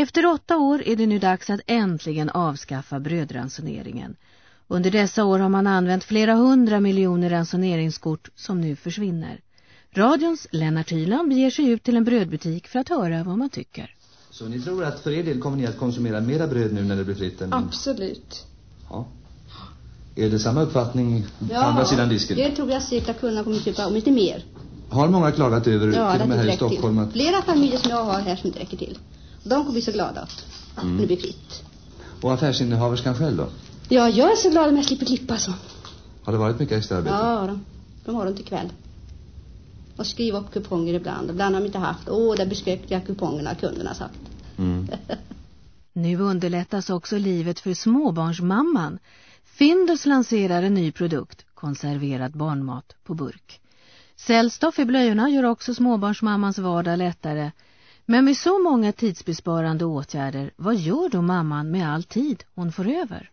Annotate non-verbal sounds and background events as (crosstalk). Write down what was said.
Efter åtta år är det nu dags att äntligen avskaffa brödransoneringen. Under dessa år har man använt flera hundra miljoner ransoneringskort som nu försvinner. Radions Lennart Hyland beger sig ut till en brödbutik för att höra vad man tycker. Så ni tror att för er del kommer ni att konsumera mera bröd nu när det blir fritt? Än... Absolut. Ja. Är det samma uppfattning på andra sidan disken? det tror jag säkert att kunna kommer köpa om inte mer. Har många klagat över, Ja, till och med här i Stockholm, till. att... Flera familjer som jag har här som inte räcker till. De kommer bli så glada att Mm. det blir fritt. Och affärsinnehaverskan själv då? Ja, jag är så glad om jag slipper klippa så. Har det varit mycket extra arbete? Ja, de, från morgon till kväll. Och skriva upp kuponger ibland. Ibland har de inte haft. Åh, där beskräckliga kupongerna kunderna sagt. Mm. (laughs) Nu underlättas också livet för småbarnsmamman. Findus lanserar en ny produkt, konserverad barnmat på burk. Cellstoff i blöjorna gör också småbarnsmammans vardag lättare. Men med så många tidsbesparande åtgärder, vad gör då mamman med all tid hon får över?